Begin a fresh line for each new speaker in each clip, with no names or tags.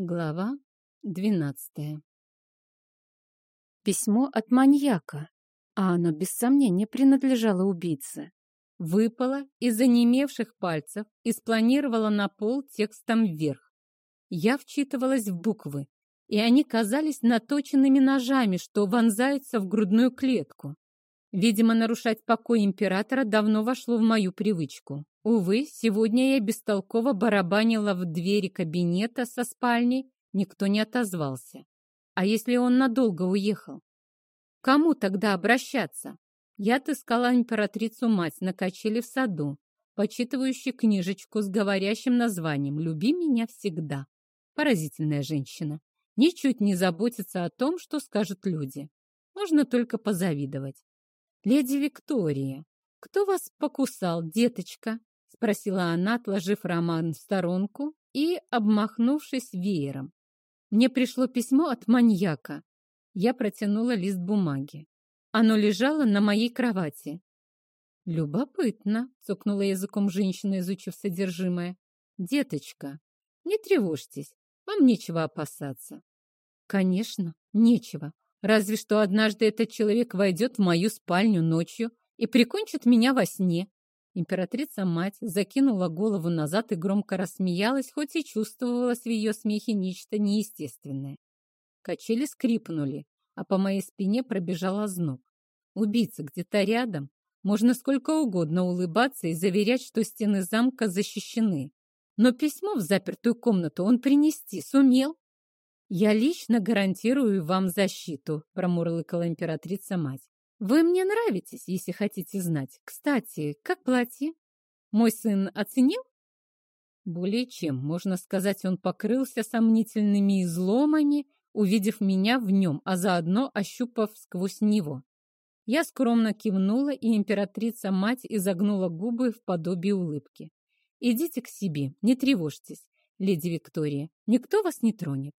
Глава двенадцатая Письмо от маньяка, а оно без сомнения принадлежало убийце. Выпало из занемевших пальцев и спланировало на пол текстом вверх. Я вчитывалась в буквы, и они казались наточенными ножами, что вонзаются в грудную клетку. Видимо, нарушать покой императора давно вошло в мою привычку. Увы, сегодня я бестолково барабанила в двери кабинета со спальней, никто не отозвался. А если он надолго уехал? Кому тогда обращаться? Я отыскала императрицу-мать на качели в саду, почитывающую книжечку с говорящим названием «Люби меня всегда». Поразительная женщина. Ничуть не заботится о том, что скажут люди. Можно только позавидовать. «Леди Виктория, кто вас покусал, деточка?» — спросила она, отложив роман в сторонку и обмахнувшись веером. «Мне пришло письмо от маньяка». Я протянула лист бумаги. Оно лежало на моей кровати. «Любопытно», — цокнула языком женщина, изучив содержимое. «Деточка, не тревожьтесь, вам нечего опасаться». «Конечно, нечего. Разве что однажды этот человек войдет в мою спальню ночью и прикончит меня во сне. Императрица-мать закинула голову назад и громко рассмеялась, хоть и чувствовалось в ее смехе нечто неестественное. Качели скрипнули, а по моей спине пробежал озноб. Убийца где-то рядом. Можно сколько угодно улыбаться и заверять, что стены замка защищены. Но письмо в запертую комнату он принести сумел. «Я лично гарантирую вам защиту», — промурлыкала императрица-мать. «Вы мне нравитесь, если хотите знать. Кстати, как платье? Мой сын оценил?» Более чем, можно сказать, он покрылся сомнительными изломами, увидев меня в нем, а заодно ощупав сквозь него. Я скромно кивнула, и императрица-мать изогнула губы в подобие улыбки. «Идите к себе, не тревожьтесь, леди Виктория, никто вас не тронет».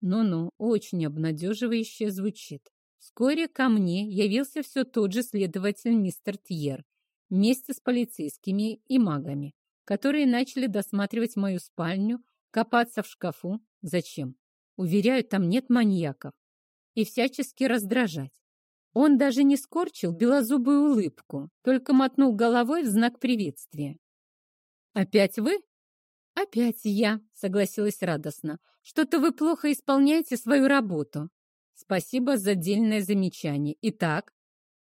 Ну-ну, очень обнадеживающе звучит. Вскоре ко мне явился все тот же следователь мистер Тьер вместе с полицейскими и магами, которые начали досматривать мою спальню, копаться в шкафу. Зачем? Уверяю, там нет маньяков. И всячески раздражать. Он даже не скорчил белозубую улыбку, только мотнул головой в знак приветствия. «Опять вы?» «Опять я», — согласилась радостно. «Что-то вы плохо исполняете свою работу». «Спасибо за дельное замечание. Итак,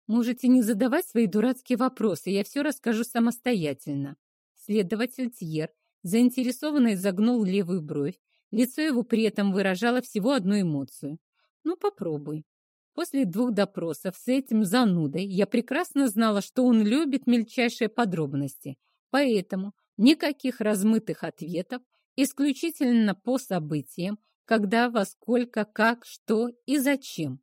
можете не задавать свои дурацкие вопросы, я все расскажу самостоятельно». Следователь Тьер заинтересованно изогнул левую бровь. Лицо его при этом выражало всего одну эмоцию. «Ну, попробуй». После двух допросов с этим занудой я прекрасно знала, что он любит мельчайшие подробности. Поэтому Никаких размытых ответов, исключительно по событиям, когда, во сколько, как, что и зачем.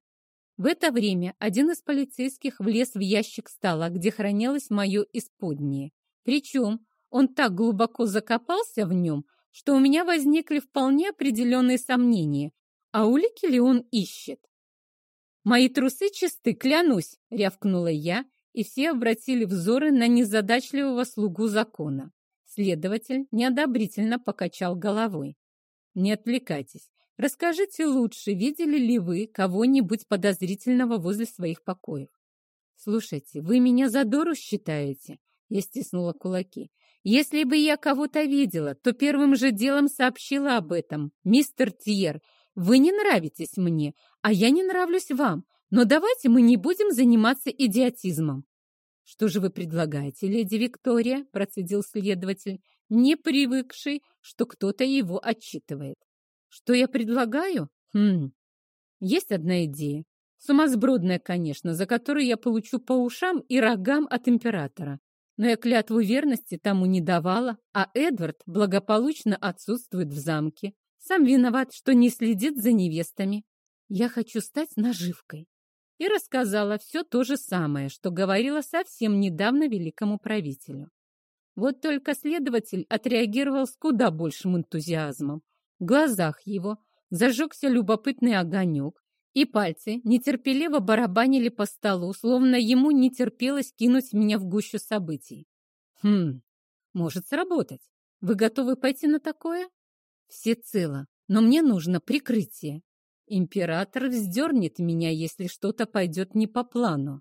В это время один из полицейских влез в ящик стола, где хранилось мое исподнее. Причем он так глубоко закопался в нем, что у меня возникли вполне определенные сомнения, а улики ли он ищет. «Мои трусы чисты, клянусь!» — рявкнула я, и все обратили взоры на незадачливого слугу закона. Следователь неодобрительно покачал головой. «Не отвлекайтесь. Расскажите лучше, видели ли вы кого-нибудь подозрительного возле своих покоев?» «Слушайте, вы меня за дуру считаете?» Я стиснула кулаки. «Если бы я кого-то видела, то первым же делом сообщила об этом. Мистер Тьер, вы не нравитесь мне, а я не нравлюсь вам. Но давайте мы не будем заниматься идиотизмом. «Что же вы предлагаете, леди Виктория?» – процедил следователь, не привыкший, что кто-то его отчитывает. «Что я предлагаю? Хм, есть одна идея. Сумасбродная, конечно, за которую я получу по ушам и рогам от императора. Но я клятву верности тому не давала, а Эдвард благополучно отсутствует в замке. Сам виноват, что не следит за невестами. Я хочу стать наживкой и рассказала все то же самое, что говорила совсем недавно великому правителю. Вот только следователь отреагировал с куда большим энтузиазмом. В глазах его зажегся любопытный огонек, и пальцы нетерпеливо барабанили по столу, словно ему не терпелось кинуть меня в гущу событий. «Хм, может сработать. Вы готовы пойти на такое?» «Всецело. но мне нужно прикрытие. Император вздернет меня, если что-то пойдет не по плану.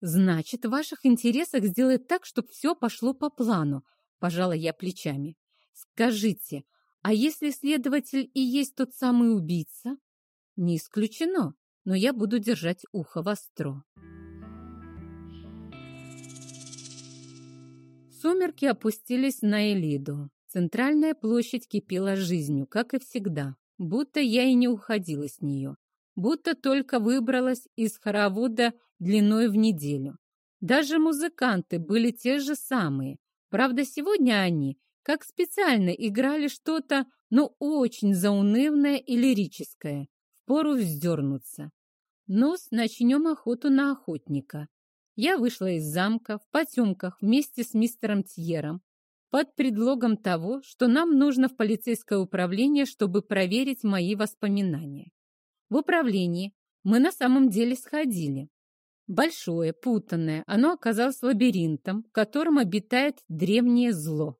Значит, в ваших интересах сделать так, чтобы все пошло по плану, пожала я плечами. Скажите, а если следователь и есть тот самый убийца? Не исключено, но я буду держать ухо востро. Сумерки опустились на Элиду. Центральная площадь кипела жизнью, как и всегда, будто я и не уходила с нее, будто только выбралась из хоровода длиной в неделю. Даже музыканты были те же самые. Правда, сегодня они как специально играли что-то, ну, очень заунывное и лирическое. Впору вздернуться. Ну, начнем охоту на охотника. Я вышла из замка в потемках вместе с мистером Тьером под предлогом того, что нам нужно в полицейское управление, чтобы проверить мои воспоминания. В управлении мы на самом деле сходили. Большое, путанное, оно оказалось лабиринтом, в котором обитает древнее зло.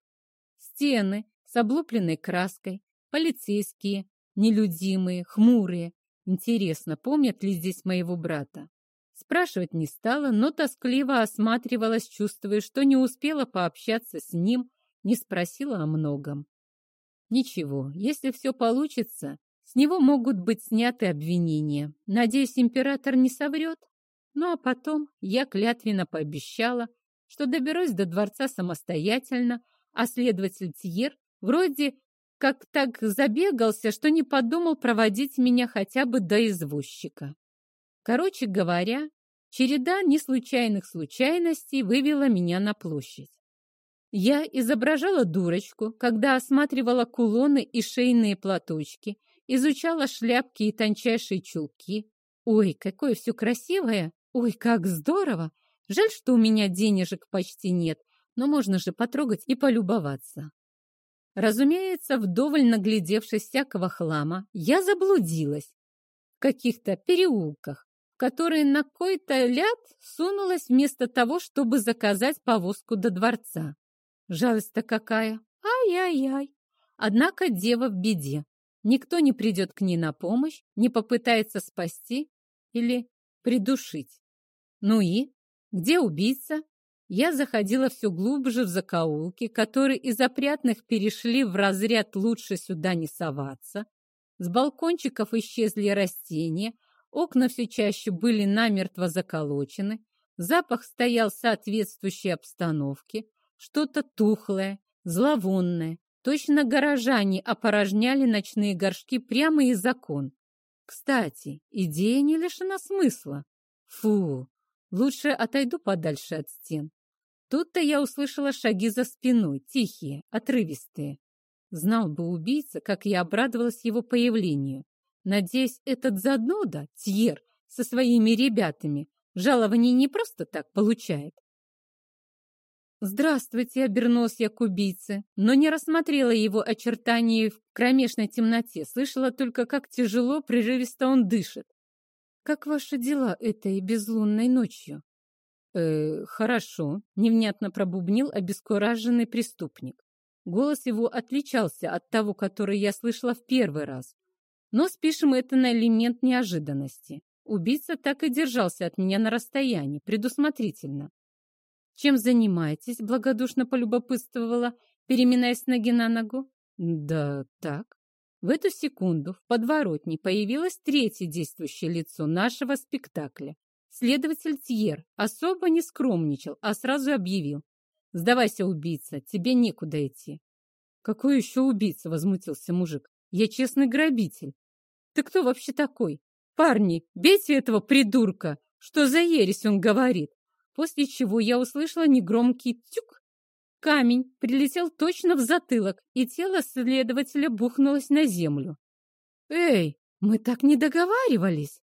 Стены с облупленной краской, полицейские, нелюдимые, хмурые. Интересно, помнят ли здесь моего брата? Спрашивать не стала, но тоскливо осматривалась, чувствуя, что не успела пообщаться с ним, не спросила о многом. Ничего, если все получится, с него могут быть сняты обвинения. Надеюсь, император не соврет. Ну а потом я клятвенно пообещала, что доберусь до дворца самостоятельно, а следователь Тьер вроде как так забегался, что не подумал проводить меня хотя бы до извозчика. Короче говоря, череда неслучайных случайностей вывела меня на площадь. Я изображала дурочку, когда осматривала кулоны и шейные платочки, изучала шляпки и тончайшие чулки. Ой, какое все красивое! Ой, как здорово! Жаль, что у меня денежек почти нет, но можно же потрогать и полюбоваться. Разумеется, вдоволь наглядевшись всякого хлама, я заблудилась в каких-то переулках, которая на кой-то ляд сунулась вместо того, чтобы заказать повозку до дворца. Жалость-то какая! Ай-яй-яй! Однако дева в беде. Никто не придет к ней на помощь, не попытается спасти или придушить. Ну и? Где убийца? Я заходила все глубже в закоулки, которые из опрятных перешли в разряд «лучше сюда не соваться». С балкончиков исчезли растения, Окна все чаще были намертво заколочены, запах стоял соответствующей обстановке, что-то тухлое, зловонное. Точно горожане опорожняли ночные горшки прямо из окон. Кстати, идея не лишена смысла. Фу, лучше отойду подальше от стен. Тут-то я услышала шаги за спиной, тихие, отрывистые. Знал бы убийца, как я обрадовалась его появлению. Надеюсь, этот зануда, Тьер, со своими ребятами, жалование не просто так получает. «Здравствуйте!» — обернулась я к убийце, но не рассмотрела его очертания в кромешной темноте, слышала только, как тяжело, прерывисто он дышит. «Как ваши дела этой безлунной ночью?» «Э, хорошо», — невнятно пробубнил обескураженный преступник. Голос его отличался от того, который я слышала в первый раз. Но спишем это на элемент неожиданности. Убийца так и держался от меня на расстоянии, предусмотрительно. «Чем занимаетесь?» — благодушно полюбопытствовала, переминаясь ноги на ногу. «Да так». В эту секунду в подворотне появилось третье действующее лицо нашего спектакля. Следователь Тьер особо не скромничал, а сразу объявил. «Сдавайся, убийца, тебе некуда идти». «Какой еще убийца?» — возмутился мужик. Я честный грабитель. Ты кто вообще такой? Парни, бейте этого придурка! Что за ересь он говорит? После чего я услышала негромкий тюк. Камень прилетел точно в затылок, и тело следователя бухнулось на землю. «Эй, мы так не договаривались!»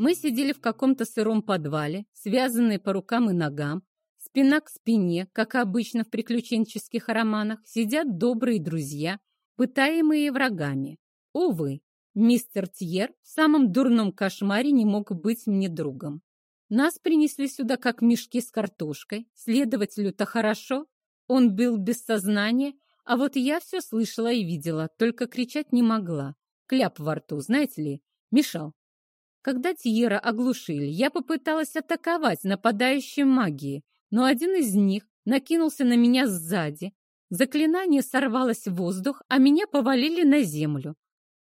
Мы сидели в каком-то сыром подвале, связанные по рукам и ногам, Спина к спине, как обычно в приключенческих романах, сидят добрые друзья, пытаемые врагами. Увы, мистер Тьер в самом дурном кошмаре не мог быть мне другом. Нас принесли сюда как мешки с картошкой. Следователю-то хорошо. Он был без сознания, А вот я все слышала и видела, только кричать не могла. Кляп во рту, знаете ли, мешал. Когда Тьера оглушили, я попыталась атаковать нападающие магии, но один из них накинулся на меня сзади. Заклинание сорвалось в воздух, а меня повалили на землю.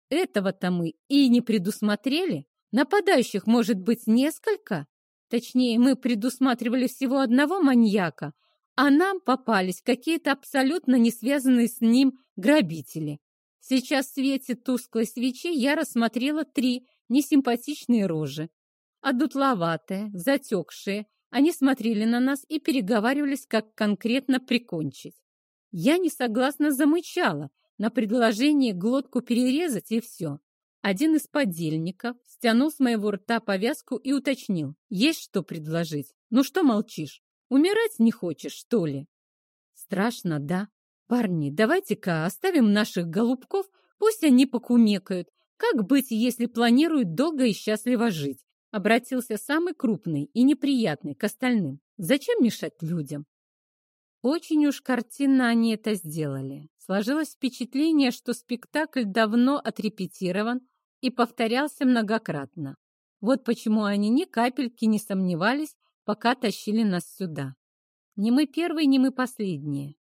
Этого-то мы и не предусмотрели. Нападающих может быть несколько. Точнее, мы предусматривали всего одного маньяка, а нам попались какие-то абсолютно не связанные с ним грабители. Сейчас в свете тусклой свечи я рассмотрела три несимпатичные рожи. Одутловатые, затекшие, они смотрели на нас и переговаривались, как конкретно прикончить. Я не согласно замычала на предложение глотку перерезать и все. Один из подельников стянул с моего рта повязку и уточнил. Есть что предложить? Ну что молчишь? Умирать не хочешь, что ли? Страшно, да? Парни, давайте-ка оставим наших голубков, пусть они покумекают. Как быть, если планируют долго и счастливо жить? Обратился самый крупный и неприятный к остальным. Зачем мешать людям? Очень уж картинно они это сделали. Сложилось впечатление, что спектакль давно отрепетирован, и повторялся многократно. Вот почему они ни капельки не сомневались, пока тащили нас сюда. Не мы первые, не мы последние.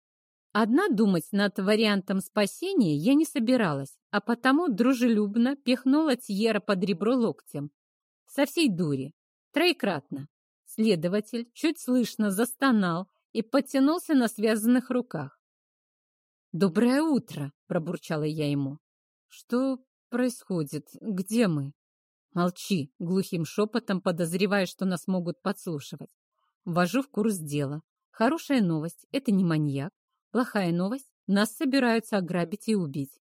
Одна думать над вариантом спасения я не собиралась, а потому дружелюбно пихнула Тьера под ребро локтем. Со всей дури. Троекратно. Следователь чуть слышно застонал и подтянулся на связанных руках. «Доброе утро!» — пробурчала я ему. «Что происходит? Где мы?» «Молчи!» — глухим шепотом, подозревая, что нас могут подслушивать. Ввожу в курс дела. Хорошая новость — это не маньяк. Плохая новость — нас собираются ограбить и убить.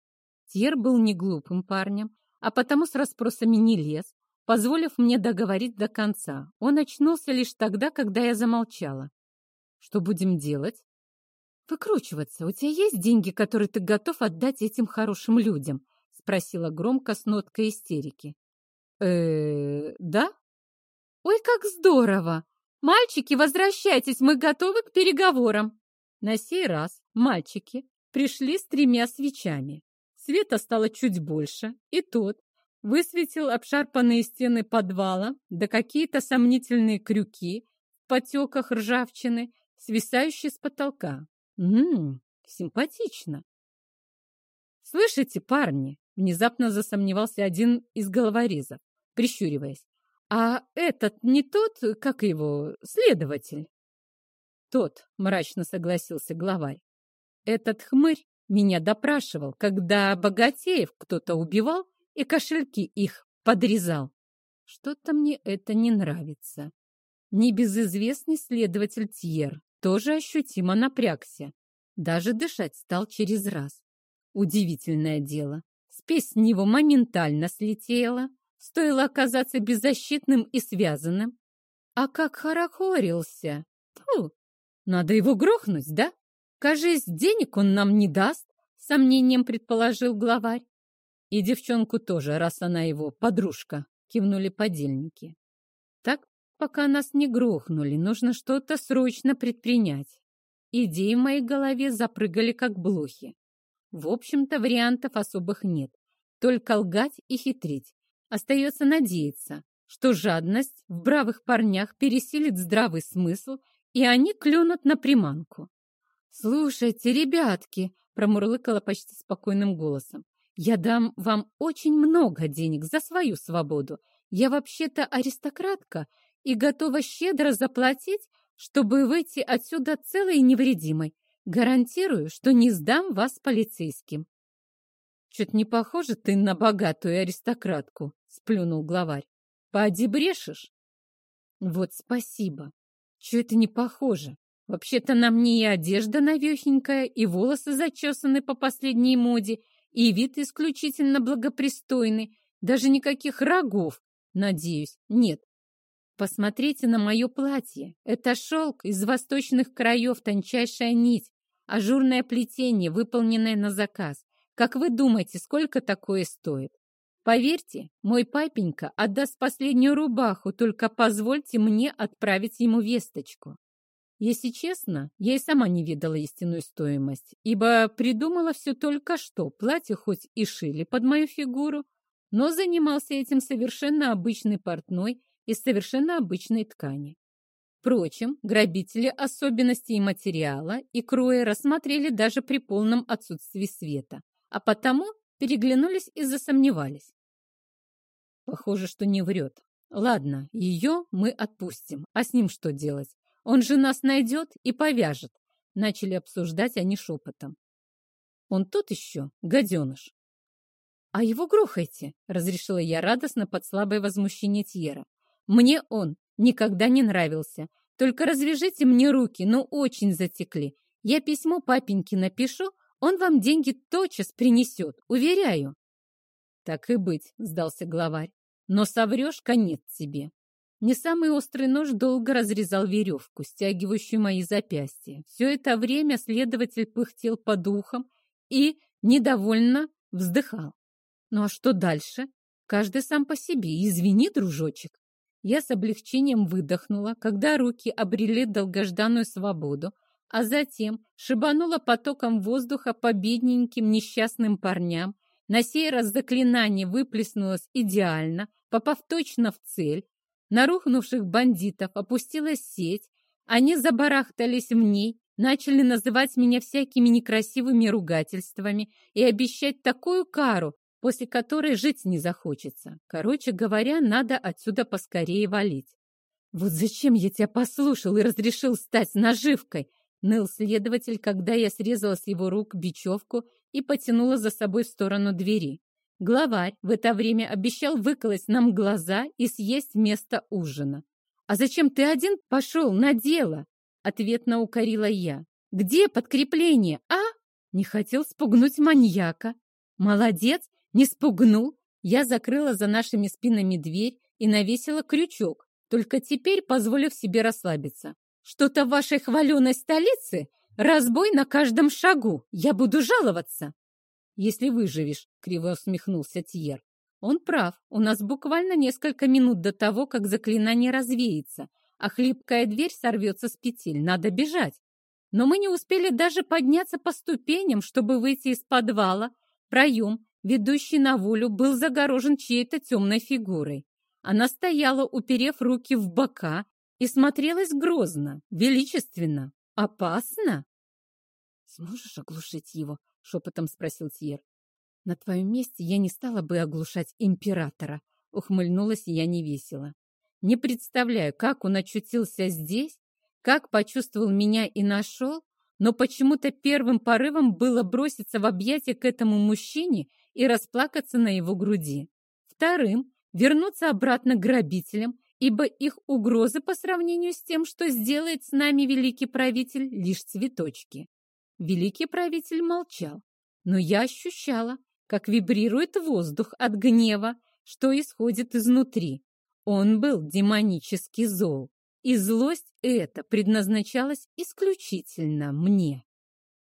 Тьер был не глупым парнем, а потому с расспросами не лез, позволив мне договорить до конца. Он очнулся лишь тогда, когда я замолчала. «Что будем делать?» «Выкручиваться. У тебя есть деньги, которые ты готов отдать этим хорошим людям?» спросила громко с ноткой истерики. э да? Ой, как здорово! Мальчики, возвращайтесь, мы готовы к переговорам. На сей раз мальчики пришли с тремя свечами. Света стало чуть больше, и тот высветил обшарпанные стены подвала, да какие-то сомнительные крюки в потеках ржавчины, свисающие с потолка. Ммм, симпатично. «Слышите, парни?» — внезапно засомневался один из головорезов, прищуриваясь. «А этот не тот, как его, следователь?» «Тот», — мрачно согласился главарь. «Этот хмырь меня допрашивал, когда богатеев кто-то убивал и кошельки их подрезал. Что-то мне это не нравится». Небезызвестный следователь Тьер тоже ощутимо напрягся. Даже дышать стал через раз. Удивительное дело. Спесь с него моментально слетела. Стоило оказаться беззащитным и связанным. А как хорохорился! Фу! Надо его грохнуть, да? Кажись, денег он нам не даст, сомнением предположил главарь. И девчонку тоже, раз она его подружка, кивнули подельники. Так, пока нас не грохнули, нужно что-то срочно предпринять. Идеи в моей голове запрыгали, как блохи. В общем-то, вариантов особых нет. Только лгать и хитрить. Остается надеяться, что жадность в бравых парнях пересилит здравый смысл, и они клюнут на приманку. «Слушайте, ребятки!» — промурлыкала почти спокойным голосом. «Я дам вам очень много денег за свою свободу. Я вообще-то аристократка и готова щедро заплатить, чтобы выйти отсюда целой и невредимой. Гарантирую, что не сдам вас полицейским. Чё-то не похоже ты на богатую аристократку, сплюнул главарь. Поди брешешь. Вот спасибо. Чё это не похоже? Вообще-то на мне и одежда навехенькая, и волосы зачесаны по последней моде, и вид исключительно благопристойный, даже никаких рогов, надеюсь, нет. Посмотрите на мое платье. Это шелк из восточных краев, тончайшая нить. Ажурное плетение, выполненное на заказ. Как вы думаете, сколько такое стоит? Поверьте, мой папенька отдаст последнюю рубаху, только позвольте мне отправить ему весточку. Если честно, я и сама не видела истинную стоимость, ибо придумала все только что. Платье хоть и шили под мою фигуру, но занимался этим совершенно обычный портной из совершенно обычной ткани. Впрочем, грабители особенностей материала и кроя рассмотрели даже при полном отсутствии света, а потому переглянулись и засомневались. Похоже, что не врет. Ладно, ее мы отпустим, а с ним что делать? Он же нас найдет и повяжет. Начали обсуждать они шепотом. Он тот еще, гаденыш. А его грохайте, разрешила я радостно под слабое возмущение Тьера. Мне он никогда не нравился. Только развяжите мне руки, ну очень затекли. Я письмо папеньке напишу, он вам деньги тотчас принесет, уверяю. Так и быть, сдался главарь. Но соврешь, конец тебе. Не самый острый нож долго разрезал веревку, стягивающую мои запястья. Все это время следователь пыхтел по духам и недовольно вздыхал. Ну а что дальше? Каждый сам по себе. Извини, дружочек. Я с облегчением выдохнула, когда руки обрели долгожданную свободу, а затем шибанула потоком воздуха по бедненьким несчастным парням. На сей раз заклинание выплеснулось идеально, попав точно в цель, на рухнувших бандитов опустилась сеть, они забарахтались в ней, начали называть меня всякими некрасивыми ругательствами и обещать такую кару, после которой жить не захочется. Короче говоря, надо отсюда поскорее валить. «Вот зачем я тебя послушал и разрешил стать наживкой?» Ныл следователь, когда я срезала с его рук бечевку и потянула за собой в сторону двери. Главарь в это время обещал выколоть нам глаза и съесть вместо ужина. «А зачем ты один пошел на дело?» Ответно укорила я. «Где подкрепление, а?» Не хотел спугнуть маньяка. «Молодец, не спугнул!» Я закрыла за нашими спинами дверь и навесила крючок, только теперь позволив себе расслабиться. «Что-то в вашей хваленой столице разбой на каждом шагу. Я буду жаловаться!» если выживешь», — криво усмехнулся Тьер. «Он прав. У нас буквально несколько минут до того, как заклинание развеется, а хлипкая дверь сорвется с петель. Надо бежать. Но мы не успели даже подняться по ступеням, чтобы выйти из подвала. Проем, ведущий на волю, был загорожен чьей-то темной фигурой. Она стояла, уперев руки в бока, и смотрелась грозно, величественно, опасно. «Сможешь оглушить его?» шепотом спросил Тьер. На твоем месте я не стала бы оглушать императора, ухмыльнулась я невесело. Не представляю, как он очутился здесь, как почувствовал меня и нашел, но почему-то первым порывом было броситься в объятия к этому мужчине и расплакаться на его груди. Вторым — вернуться обратно к грабителям, ибо их угрозы по сравнению с тем, что сделает с нами великий правитель, лишь цветочки. Великий правитель молчал, но я ощущала, как вибрирует воздух от гнева, что исходит изнутри. Он был демонически зол, и злость эта предназначалась исключительно мне.